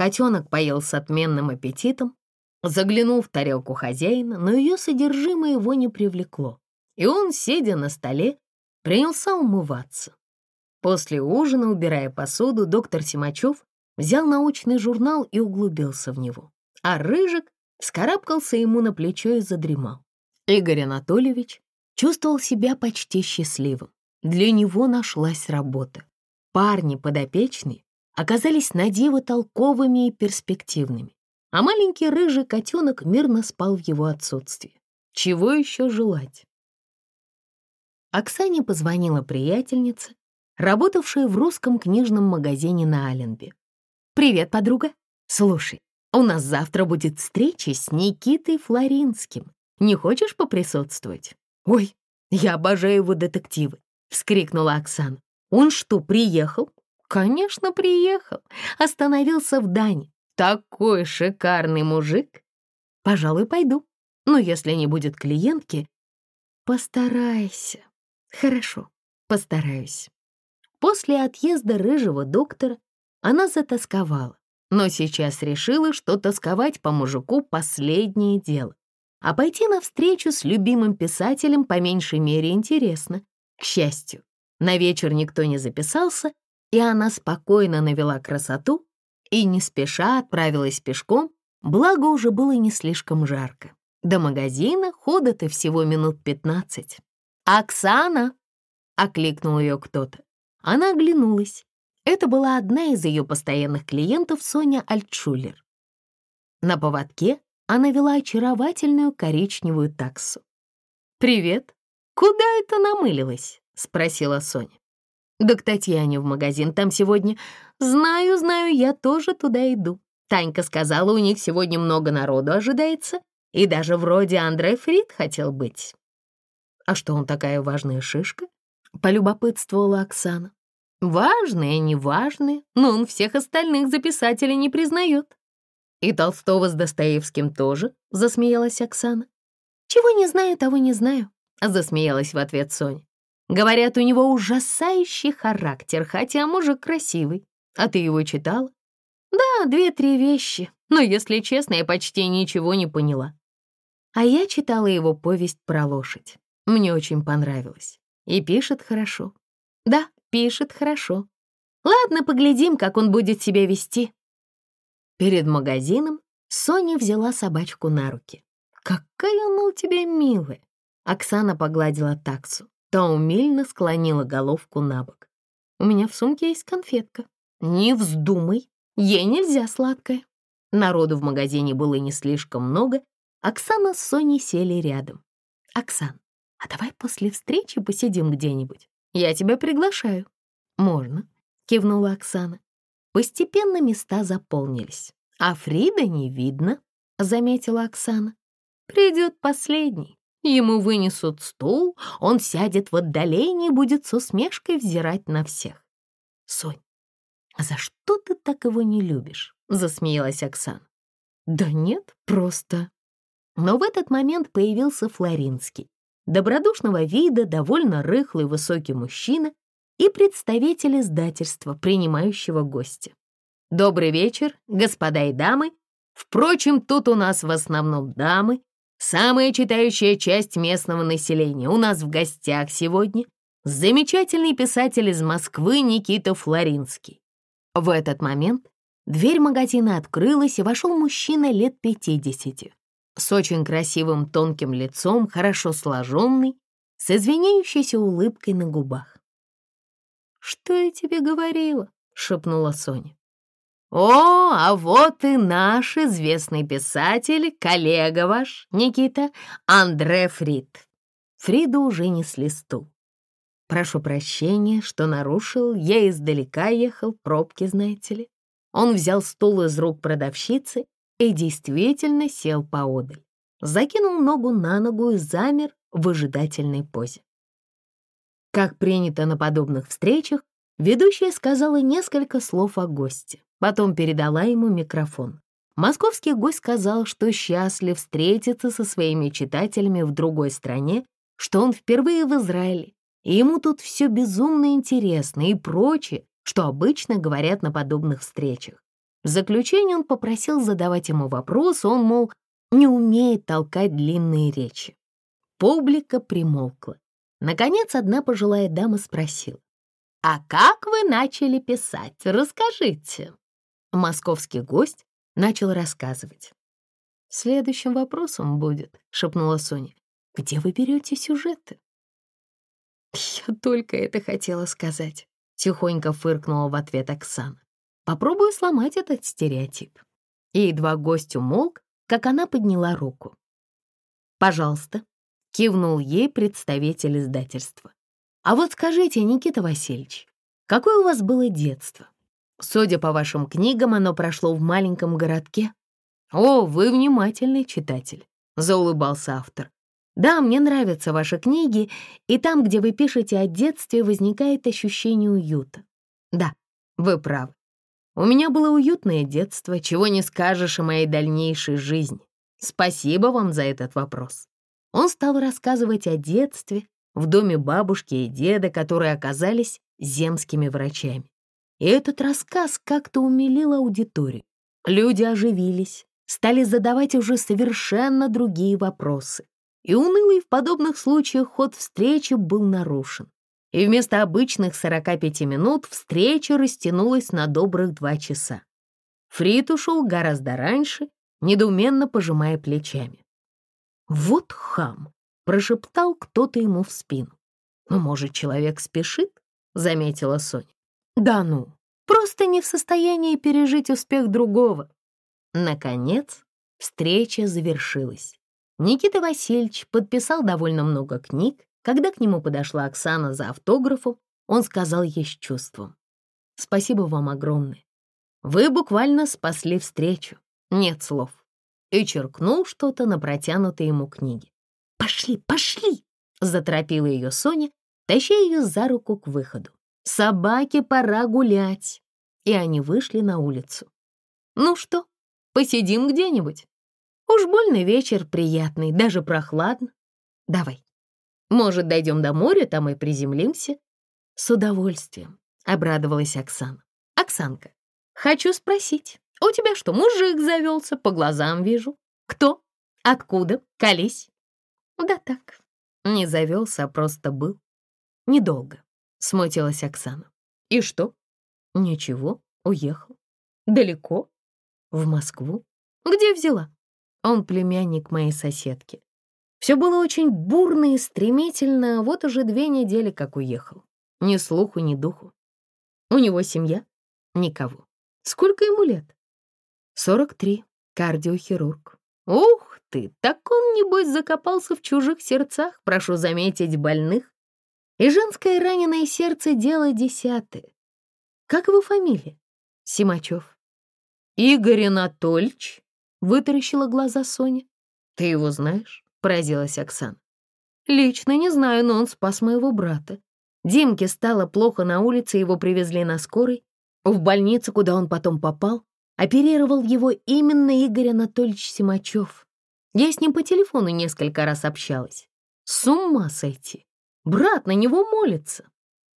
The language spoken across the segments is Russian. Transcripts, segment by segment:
Котенок поел с отменным аппетитом, заглянул в тарелку хозяина, но ее содержимое его не привлекло, и он, сидя на столе, принялся умываться. После ужина, убирая посуду, доктор Симачев взял научный журнал и углубился в него, а Рыжик скарабкался ему на плечо и задремал. Игорь Анатольевич чувствовал себя почти счастливым. Для него нашлась работа. Парни подопечные оказались на диво толковыми и перспективными, а маленький рыжий котенок мирно спал в его отсутствии. Чего еще желать? Оксане позвонила приятельница, работавшая в русском книжном магазине на Аленбе. «Привет, подруга. Слушай, у нас завтра будет встреча с Никитой Флоринским. Не хочешь поприсутствовать?» «Ой, я обожаю его детективы», — вскрикнула Оксана. «Он что, приехал?» «Конечно, приехал. Остановился в Дане. Такой шикарный мужик. Пожалуй, пойду. Но если не будет клиентки, постарайся. Хорошо, постараюсь». После отъезда рыжего доктора она затасковала, но сейчас решила, что тосковать по мужику — последнее дело. А пойти навстречу с любимым писателем по меньшей мере интересно. К счастью, на вечер никто не записался, и она спокойно навела красоту и не спеша отправилась пешком, благо уже было не слишком жарко. До магазина хода-то всего минут пятнадцать. «Оксана!» — окликнул ее кто-то. Она оглянулась. Это была одна из ее постоянных клиентов Соня Альтшулер. На поводке она вела очаровательную коричневую таксу. «Привет! Куда это намылилась?» — спросила Соня. «Да к Татьяне в магазин там сегодня. Знаю, знаю, я тоже туда иду. Танька сказала, у них сегодня много народу ожидается, и даже вроде Андрей Фрид хотел быть». «А что он такая важная шишка?» — полюбопытствовала Оксана. «Важные, неважные, но он всех остальных за не признает. «И Толстого с Достоевским тоже?» — засмеялась Оксана. «Чего не знаю, того не знаю», — засмеялась в ответ Соня. «Говорят, у него ужасающий характер, хотя мужик красивый. А ты его читала?» «Да, две-три вещи, но, если честно, я почти ничего не поняла». А я читала его повесть про лошадь. Мне очень понравилось. И пишет хорошо. Да, пишет хорошо. Ладно, поглядим, как он будет себя вести. Перед магазином Соня взяла собачку на руки. «Какая она у тебя милая!» Оксана погладила таксу. Та умильно склонила головку на бок. «У меня в сумке есть конфетка. Не вздумай, ей нельзя сладкое». Народу в магазине было не слишком много. Оксана с Соней сели рядом. «Оксан, а давай после встречи посидим где-нибудь? Я тебя приглашаю». «Можно», — кивнула Оксана. Постепенно места заполнились. «А Фрида не видно», — заметила Оксана. «Придет последний. Ему вынесут стул, он сядет в отдалении и будет с усмешкой взирать на всех». «Сонь, а за что ты так его не любишь?» — засмеялась Оксана. «Да нет, просто...» Но в этот момент появился Флоринский. Добродушного вида, довольно рыхлый высокий мужчина и представитель издательства, принимающего гостя. «Добрый вечер, господа и дамы. Впрочем, тут у нас в основном дамы, самая читающая часть местного населения. У нас в гостях сегодня замечательный писатель из Москвы Никита Флоринский». В этот момент дверь магазина открылась, и вошел мужчина лет пятидесяти, с очень красивым тонким лицом, хорошо сложенный, с извиняющейся улыбкой на губах. «Что я тебе говорила?» — шепнула Соня. «О, а вот и наш известный писатель, коллега ваш, Никита, Андре Фрид». Фриду уже несли стул. «Прошу прощения, что нарушил, я издалека ехал, пробки, знаете ли». Он взял стул из рук продавщицы и действительно сел поодаль. Закинул ногу на ногу и замер в ожидательной позе. Как принято на подобных встречах, ведущая сказала несколько слов о госте, потом передала ему микрофон. Московский гость сказал, что счастлив встретиться со своими читателями в другой стране, что он впервые в Израиле, и ему тут все безумно интересно и прочее, что обычно говорят на подобных встречах. В заключение он попросил задавать ему вопросы, он, мол, не умеет толкать длинные речи. Публика примолкла. Наконец, одна пожилая дама спросила. «А как вы начали писать? Расскажите». Московский гость начал рассказывать. «Следующим вопросом будет», — шепнула Соня. «Где вы берете сюжеты?» «Я только это хотела сказать», — тихонько фыркнула в ответ Оксана. «Попробую сломать этот стереотип». И едва гость умолк, как она подняла руку. «Пожалуйста», — кивнул ей представитель издательства. «А вот скажите, Никита Васильевич, какое у вас было детство? Судя по вашим книгам, оно прошло в маленьком городке». «О, вы внимательный читатель», — заулыбался автор. «Да, мне нравятся ваши книги, и там, где вы пишете о детстве, возникает ощущение уюта. Да, вы правы. У меня было уютное детство, чего не скажешь о моей дальнейшей жизни. Спасибо вам за этот вопрос». Он стал рассказывать о детстве в доме бабушки и деда, которые оказались земскими врачами. И этот рассказ как-то умилил аудиторию. Люди оживились, стали задавать уже совершенно другие вопросы. И унылый в подобных случаях ход встречи был нарушен. И вместо обычных 45 минут встреча растянулась на добрых два часа. Фрид ушел гораздо раньше, недоуменно пожимая плечами. «Вот хам!» — прошептал кто-то ему в спину. «Ну, может, человек спешит?» — заметила Соня. «Да ну, просто не в состоянии пережить успех другого». Наконец, встреча завершилась. Никита Васильевич подписал довольно много книг. Когда к нему подошла Оксана за автографом, он сказал ей с чувством. «Спасибо вам огромное. Вы буквально спасли встречу. Нет слов и черкнул что-то на протянутой ему книге. «Пошли, пошли!» — заторопила ее Соня, таща ее за руку к выходу. «Собаке пора гулять!» И они вышли на улицу. «Ну что, посидим где-нибудь? Уж больно вечер приятный, даже прохладно. Давай. Может, дойдем до моря, там и приземлимся?» «С удовольствием», — обрадовалась Оксана. «Оксанка, хочу спросить, у тебя что, мужик завелся? По глазам вижу. Кто? Откуда? Колись. Да так. Не завелся, а просто был. Недолго. Смутилась Оксана. И что? Ничего, уехал. Далеко? В Москву. Где взяла? Он племянник моей соседки. Все было очень бурно и стремительно, вот уже две недели как уехал. Ни слуху, ни духу. У него семья? Никого. Сколько ему лет? 43. Кардиохирург. Ух ты, так он, небось, закопался в чужих сердцах, прошу заметить, больных. И женское раненое сердце — дело десятое. Как его фамилия? Симачев. Игорь Анатольевич? Вытаращила глаза Соня. Ты его знаешь? Поразилась Оксана. Лично не знаю, но он спас моего брата. Димке стало плохо на улице, его привезли на скорой. В больницу, куда он потом попал, Оперировал его именно Игорь Анатольевич Симачев. Я с ним по телефону несколько раз общалась. С ума сойти. Брат на него молится.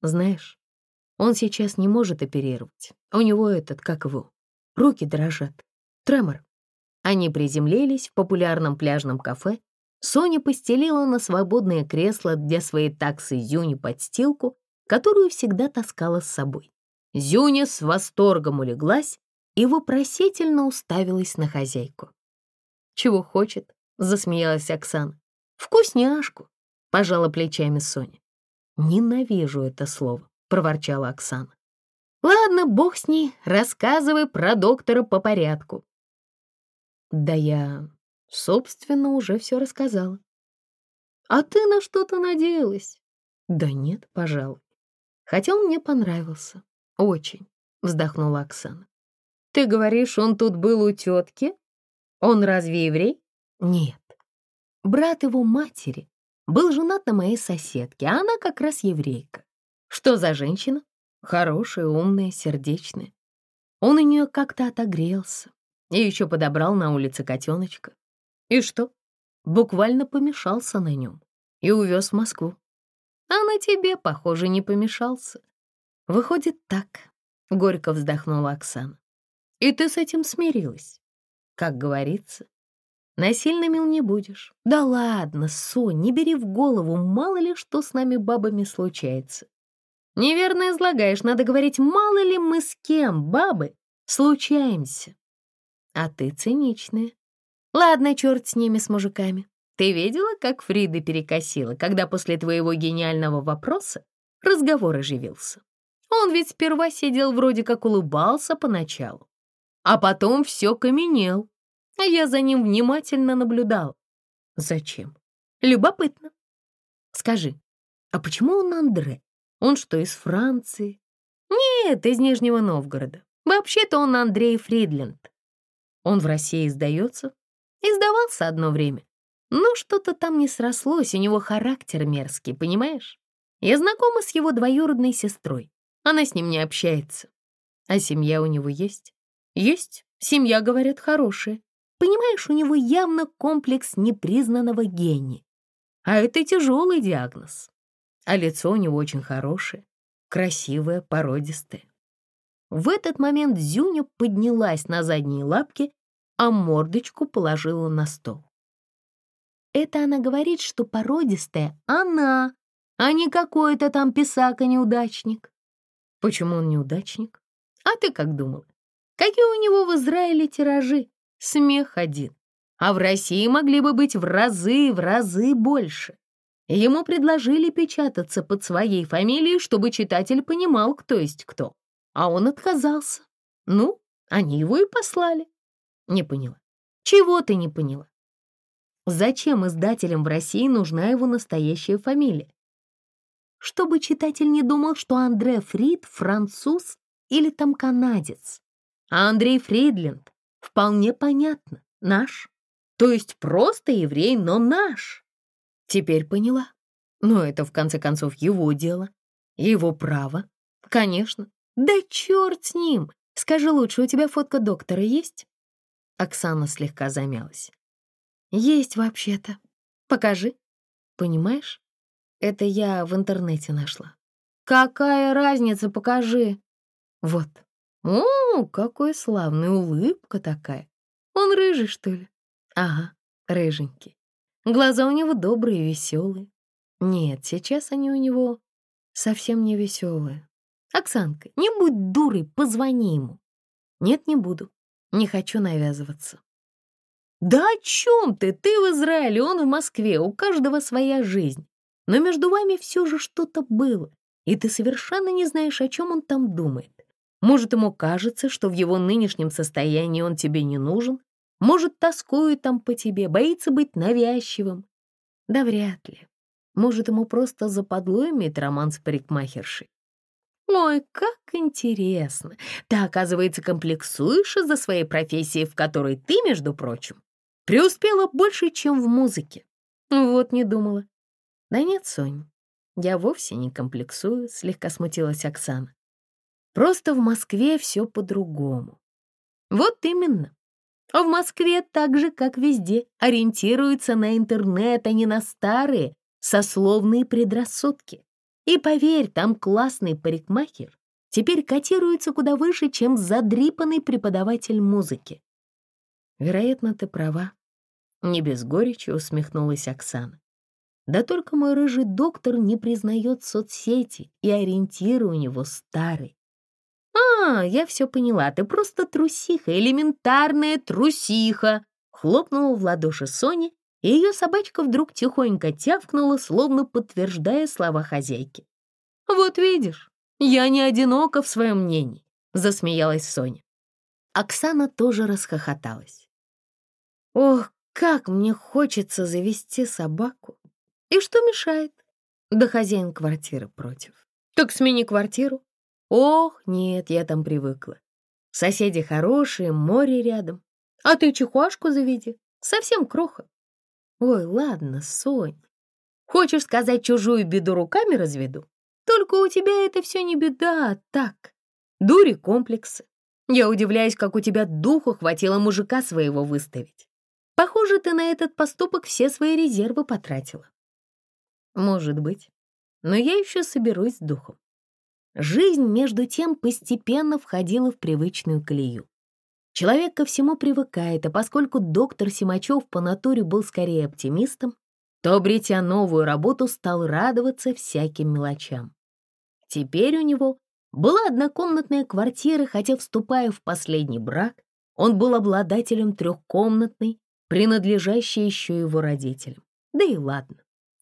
Знаешь, он сейчас не может оперировать. У него этот, как его, руки дрожат. Тремор. Они приземлились в популярном пляжном кафе. Соня постелила на свободное кресло для своей таксы Зюни подстилку, которую всегда таскала с собой. Зюня с восторгом улеглась и вопросительно уставилась на хозяйку. «Чего хочет?» — засмеялась Оксана. «Вкусняшку!» — пожала плечами Соня. «Ненавижу это слово», — проворчала Оксана. «Ладно, бог с ней, рассказывай про доктора по порядку». «Да я, собственно, уже все рассказала». «А ты на что-то надеялась?» «Да нет, пожалуй. Хотя он мне понравился. Очень», — вздохнула Оксана. Ты говоришь, он тут был у тетки? Он разве еврей? Нет. Брат его матери был женат на моей соседке, а она как раз еврейка. Что за женщина? Хорошая, умная, сердечная. Он у нее как-то отогрелся и еще подобрал на улице котеночка. И что? Буквально помешался на нем и увез в Москву. А на тебе, похоже, не помешался. Выходит так, — горько вздохнула Оксана. И ты с этим смирилась. Как говорится, насильно мил не будешь. Да ладно, Сонь, не бери в голову, мало ли что с нами бабами случается. Неверно излагаешь, надо говорить, мало ли мы с кем, бабы, случаемся. А ты циничная. Ладно, черт с ними, с мужиками. Ты видела, как Фрида перекосила, когда после твоего гениального вопроса разговор оживился? Он ведь сперва сидел вроде как улыбался поначалу, а потом все каменел, а я за ним внимательно наблюдал. Зачем? Любопытно. Скажи, а почему он Андре? Он что, из Франции? Нет, из Нижнего Новгорода. Вообще-то он Андрей Фридленд. Он в России издается? Издавался одно время. Но что-то там не срослось, у него характер мерзкий, понимаешь? Я знакома с его двоюродной сестрой. Она с ним не общается. А семья у него есть? Есть. Семья, говорят, хорошая. Понимаешь, у него явно комплекс непризнанного гения. А это тяжелый диагноз. А лицо у него очень хорошее, красивое, породистое. В этот момент Зюня поднялась на задние лапки, а мордочку положила на стол. Это она говорит, что породистая она, а не какой-то там писака-неудачник. Почему он неудачник? А ты как думал? Какие у него в Израиле тиражи? Смех один. А в России могли бы быть в разы, в разы больше. Ему предложили печататься под своей фамилией, чтобы читатель понимал, кто есть кто. А он отказался. Ну, они его и послали. Не поняла. Чего ты не поняла? Зачем издателям в России нужна его настоящая фамилия? чтобы читатель не думал, что Андре Фрид — француз или там канадец. А Андрей Фридленд вполне понятно, наш. То есть просто еврей, но наш. Теперь поняла. Но это, в конце концов, его дело, его право. Конечно. Да черт с ним! Скажи лучше, у тебя фотка доктора есть? Оксана слегка замялась. Есть вообще-то. Покажи. Понимаешь? Это я в интернете нашла. Какая разница, покажи. Вот. О, какой славный, улыбка такая. Он рыжий, что ли? Ага, рыженький. Глаза у него добрые веселые. Нет, сейчас они у него совсем не веселые. Оксанка, не будь дурой, позвони ему. Нет, не буду. Не хочу навязываться. Да о чем ты? Ты в Израиле, он в Москве, у каждого своя жизнь. Но между вами все же что-то было, и ты совершенно не знаешь, о чем он там думает. Может, ему кажется, что в его нынешнем состоянии он тебе не нужен, может, тоскует там по тебе, боится быть навязчивым. Да вряд ли. Может, ему просто западло иметь роман с парикмахершей. Ой, как интересно. Ты, оказывается, комплексуешь из-за своей профессии, в которой ты, между прочим, преуспела больше, чем в музыке. Вот не думала. «Да нет, Сонь, я вовсе не комплексую», — слегка смутилась Оксана. «Просто в Москве все по-другому». «Вот именно. А в Москве так же, как везде, ориентируются на интернет, а не на старые сословные предрассудки. И поверь, там классный парикмахер теперь котируется куда выше, чем задрипанный преподаватель музыки. Вероятно, ты права. Не без горечи усмехнулась Оксана. Да только мой рыжий доктор не признает соцсети, и ориентиры у него старые. «А, я все поняла, ты просто трусиха, элементарная трусиха!» Хлопнула в ладоши Соня, и ее собачка вдруг тихонько тявкнула, словно подтверждая слова хозяйки. «Вот видишь, я не одинока в своем мнении», — засмеялась Соня. Оксана тоже расхохоталась. «Ох, как мне хочется завести собаку!» И что мешает? Да хозяин квартиры против. Так смени квартиру. Ох, нет, я там привыкла. Соседи хорошие, море рядом. А ты чихуашку заведи. Совсем кроха. Ой, ладно, Сонь. Хочешь сказать, чужую беду руками разведу? Только у тебя это все не беда, а так. Дури комплексы. Я удивляюсь, как у тебя духу хватило мужика своего выставить. Похоже, ты на этот поступок все свои резервы потратила. Может быть. Но я еще соберусь с духом. Жизнь, между тем, постепенно входила в привычную колею. Человек ко всему привыкает, а поскольку доктор Симачев по натуре был скорее оптимистом, то, обретя новую работу, стал радоваться всяким мелочам. Теперь у него была однокомнатная квартира, хотя, вступая в последний брак, он был обладателем трехкомнатной, принадлежащей еще его родителям. Да и ладно,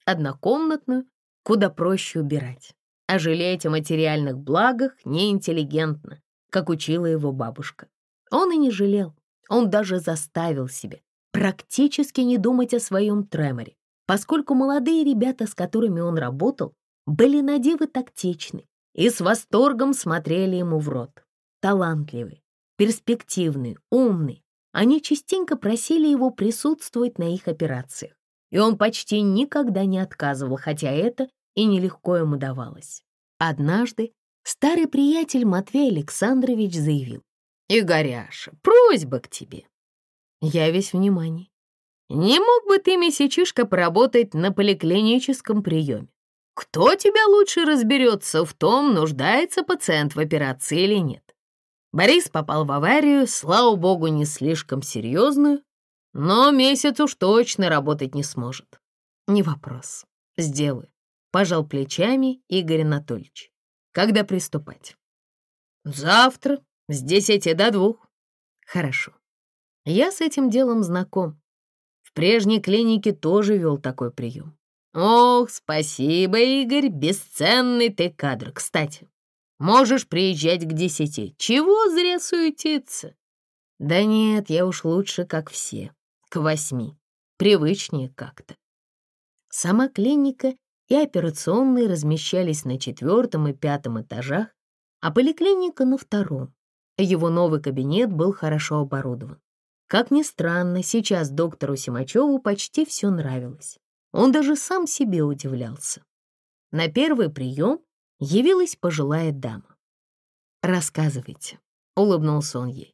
однокомнатную куда проще убирать. А жалеть о материальных благах неинтеллигентно, как учила его бабушка. Он и не жалел, он даже заставил себя практически не думать о своем треморе, поскольку молодые ребята, с которыми он работал, были надивы тактичны и с восторгом смотрели ему в рот. Талантливые, перспективные, умные. Они частенько просили его присутствовать на их операциях, и он почти никогда не отказывал, хотя это и нелегко ему давалось. Однажды старый приятель Матвей Александрович заявил, «Игоряша, просьба к тебе». Я весь внимание. «Не мог бы ты, месячишка, поработать на поликлиническом приеме? Кто тебя лучше разберется в том, нуждается пациент в операции или нет? Борис попал в аварию, слава богу, не слишком серьезную, но месяц уж точно работать не сможет. Не вопрос. Сделаю. Пожал плечами Игорь Анатольевич. Когда приступать? Завтра с десяти до двух. Хорошо. Я с этим делом знаком. В прежней клинике тоже вел такой прием. Ох, спасибо, Игорь, бесценный ты кадр. Кстати, можешь приезжать к десяти. Чего зря суетиться? Да нет, я уж лучше, как все, к восьми. Привычнее как-то. Сама клиника и операционные размещались на четвертом и пятом этажах, а поликлиника на втором. Его новый кабинет был хорошо оборудован. Как ни странно, сейчас доктору Симачеву почти все нравилось. Он даже сам себе удивлялся. На первый прием явилась пожилая дама. «Рассказывайте», — улыбнулся он ей.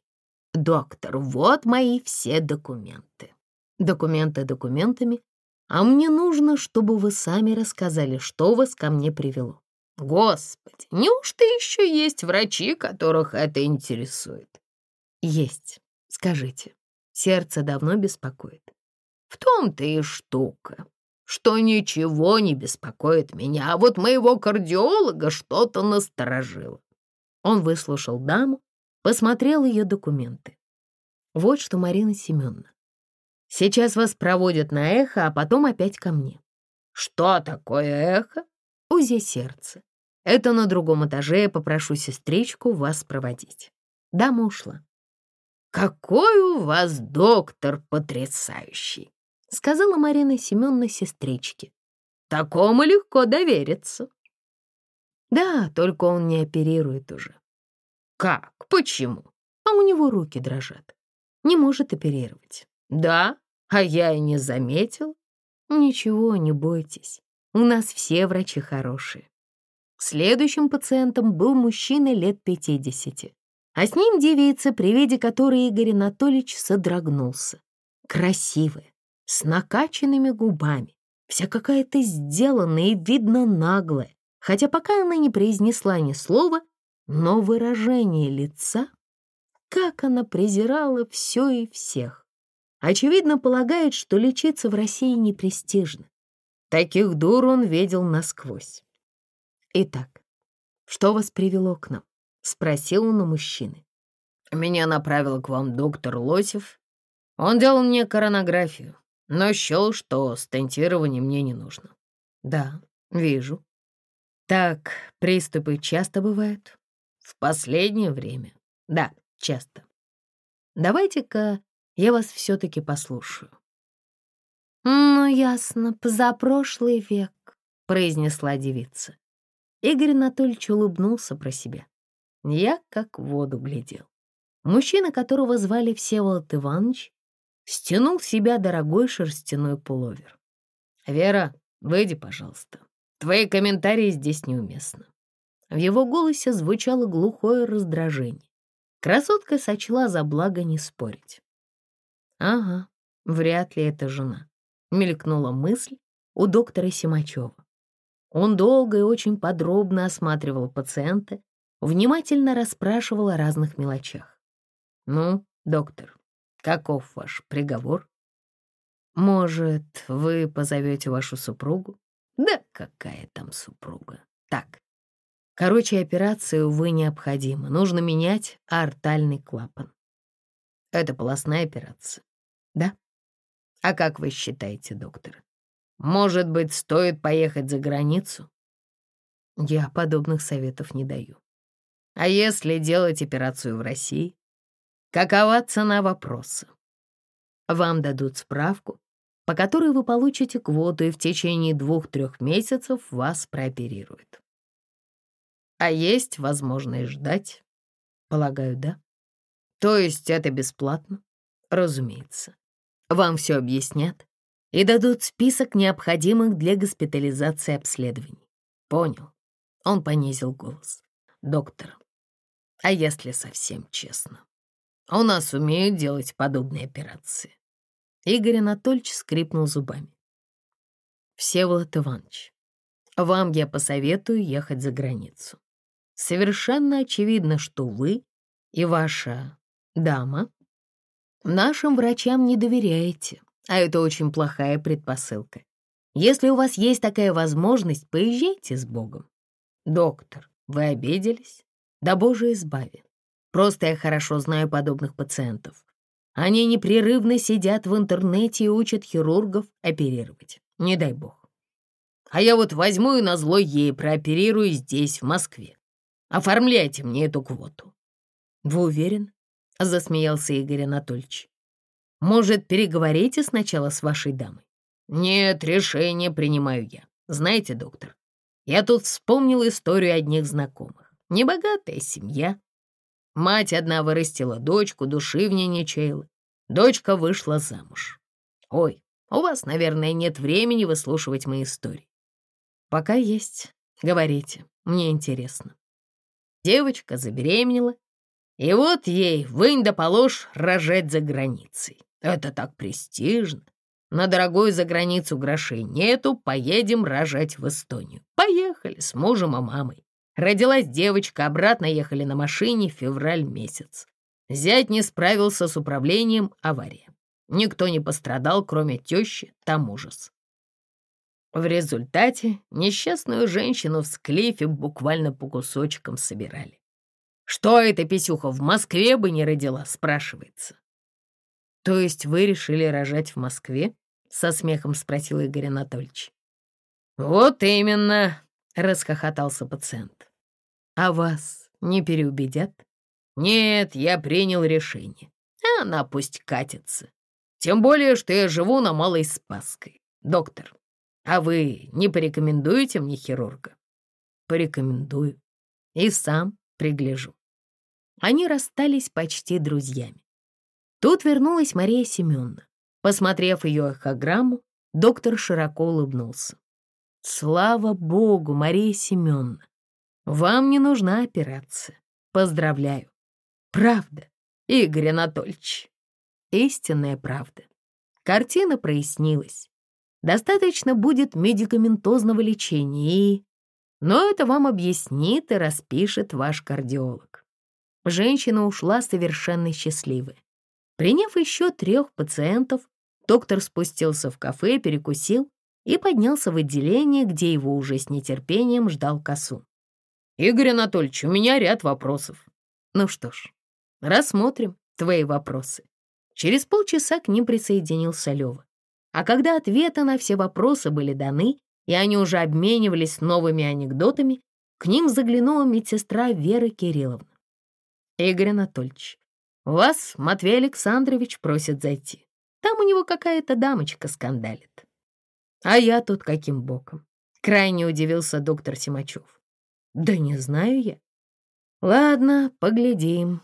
«Доктор, вот мои все документы». Документы документами, а мне нужно, чтобы вы сами рассказали, что вас ко мне привело. Господи, неужто еще есть врачи, которых это интересует? Есть, скажите. Сердце давно беспокоит. В том-то и штука, что ничего не беспокоит меня, а вот моего кардиолога что-то насторожило. Он выслушал даму, посмотрел ее документы. Вот что Марина Семеновна. Сейчас вас проводят на эхо, а потом опять ко мне. Что такое эхо? УЗИ сердца. Это на другом этаже, я попрошу сестричку вас проводить. Дама ушла. «Какой у вас доктор потрясающий!» — сказала Марина Семеновна сестричке. «Такому легко довериться». «Да, только он не оперирует уже». «Как? Почему?» «А у него руки дрожат. Не может оперировать». Да, а я и не заметил. Ничего, не бойтесь. У нас все врачи хорошие. Следующим пациентом был мужчина лет 50, а с ним девица, при виде которой Игорь Анатольевич содрогнулся. Красивая, с накачанными губами, вся какая-то сделанная и, видно, наглая, хотя пока она не произнесла ни слова, но выражение лица, как она презирала все и всех. Очевидно, полагает, что лечиться в России не престижно. Таких дур он видел насквозь. «Итак, что вас привело к нам?» — спросил он у мужчины. «Меня направил к вам доктор Лосев. Он делал мне коронографию, но счел, что стентирование мне не нужно». «Да, вижу». «Так, приступы часто бывают?» «В последнее время?» «Да, часто». «Давайте-ка я вас все-таки послушаю». «Ну, ясно, позапрошлый век», — произнесла девица. Игорь Анатольевич улыбнулся про себя. Я как в воду глядел. Мужчина, которого звали Всеволод Иванович, стянул с себя дорогой шерстяной пуловер. «Вера, выйди, пожалуйста. Твои комментарии здесь неуместны». В его голосе звучало глухое раздражение. Красотка сочла за благо не спорить. Ага, вряд ли это жена. Мелькнула мысль у доктора Симачева. Он долго и очень подробно осматривал пациента, внимательно расспрашивал о разных мелочах. «Ну, Доктор, каков ваш приговор? Может, вы позовете вашу супругу? Да какая там супруга? Так. Короче, операция, увы, необходима. Нужно менять артальный клапан. Это полостная операция. Да? А как вы считаете, доктор? Может быть, стоит поехать за границу? Я подобных советов не даю. А если делать операцию в России? Какова цена вопроса? Вам дадут справку, по которой вы получите квоту, и в течение двух-трех месяцев вас прооперируют. А есть возможность ждать? Полагаю, да. То есть это бесплатно? Разумеется. Вам все объяснят и дадут список необходимых для госпитализации обследований. Понял. Он понизил голос. Доктор, а если совсем честно, у нас умеют делать подобные операции. Игорь Анатольевич скрипнул зубами. Всеволод Иванович, вам я посоветую ехать за границу. Совершенно очевидно, что вы и ваша дама нашим врачам не доверяете, а это очень плохая предпосылка. Если у вас есть такая возможность, поезжайте с Богом. Доктор, вы обиделись? Да Боже избави. Просто я хорошо знаю подобных пациентов. Они непрерывно сидят в интернете и учат хирургов оперировать. Не дай бог. А я вот возьму и назло ей прооперирую здесь, в Москве. Оформляйте мне эту квоту. Вы уверен? Засмеялся Игорь Анатольевич. Может, переговорите сначала с вашей дамой? Нет, решение принимаю я. Знаете, доктор, я тут вспомнил историю одних знакомых. Небогатая семья. Мать одна вырастила дочку, души в ней не чаяла. Дочка вышла замуж. Ой, у вас, наверное, нет времени выслушивать мои истории. Пока есть. Говорите, мне интересно. Девочка забеременела, и вот ей вынь да положь рожать за границей. Это так престижно. На дорогую за границу грошей нету, поедем рожать в Эстонию. Поехали с мужем и мамой. Родилась девочка, обратно ехали на машине февраль месяц. Зять не справился с управлением, авария. Никто не пострадал, кроме тещи, там ужас. В результате несчастную женщину в склифе буквально по кусочкам собирали. «Что эта писюха в Москве бы не родила?» — спрашивается. «То есть вы решили рожать в Москве?» — со смехом спросил Игорь Анатольевич. «Вот именно!» — расхохотался пациент. А вас не переубедят? Нет, я принял решение. Она пусть катится. Тем более, что я живу на Малой Спасской. Доктор, а вы не порекомендуете мне хирурга? Порекомендую. И сам пригляжу. Они расстались почти друзьями. Тут вернулась Мария Семеновна. Посмотрев ее эхограмму, доктор широко улыбнулся. «Слава Богу, Мария Семеновна! Вам не нужна операция. Поздравляю. Правда, Игорь Анатольевич. Истинная правда. Картина прояснилась. Достаточно будет медикаментозного лечения и... Но это вам объяснит и распишет ваш кардиолог. Женщина ушла совершенно счастливая. Приняв еще трех пациентов, доктор спустился в кафе, перекусил и поднялся в отделение, где его уже с нетерпением ждал косу. «Игорь Анатольевич, у меня ряд вопросов». «Ну что ж, рассмотрим твои вопросы». Через полчаса к ним присоединился Лёва. А когда ответы на все вопросы были даны, и они уже обменивались новыми анекдотами, к ним заглянула медсестра Вера Кирилловна. «Игорь Анатольевич, вас Матвей Александрович просит зайти. Там у него какая-то дамочка скандалит». «А я тут каким боком?» — крайне удивился доктор Симачев. Да не знаю я. Ладно, поглядим.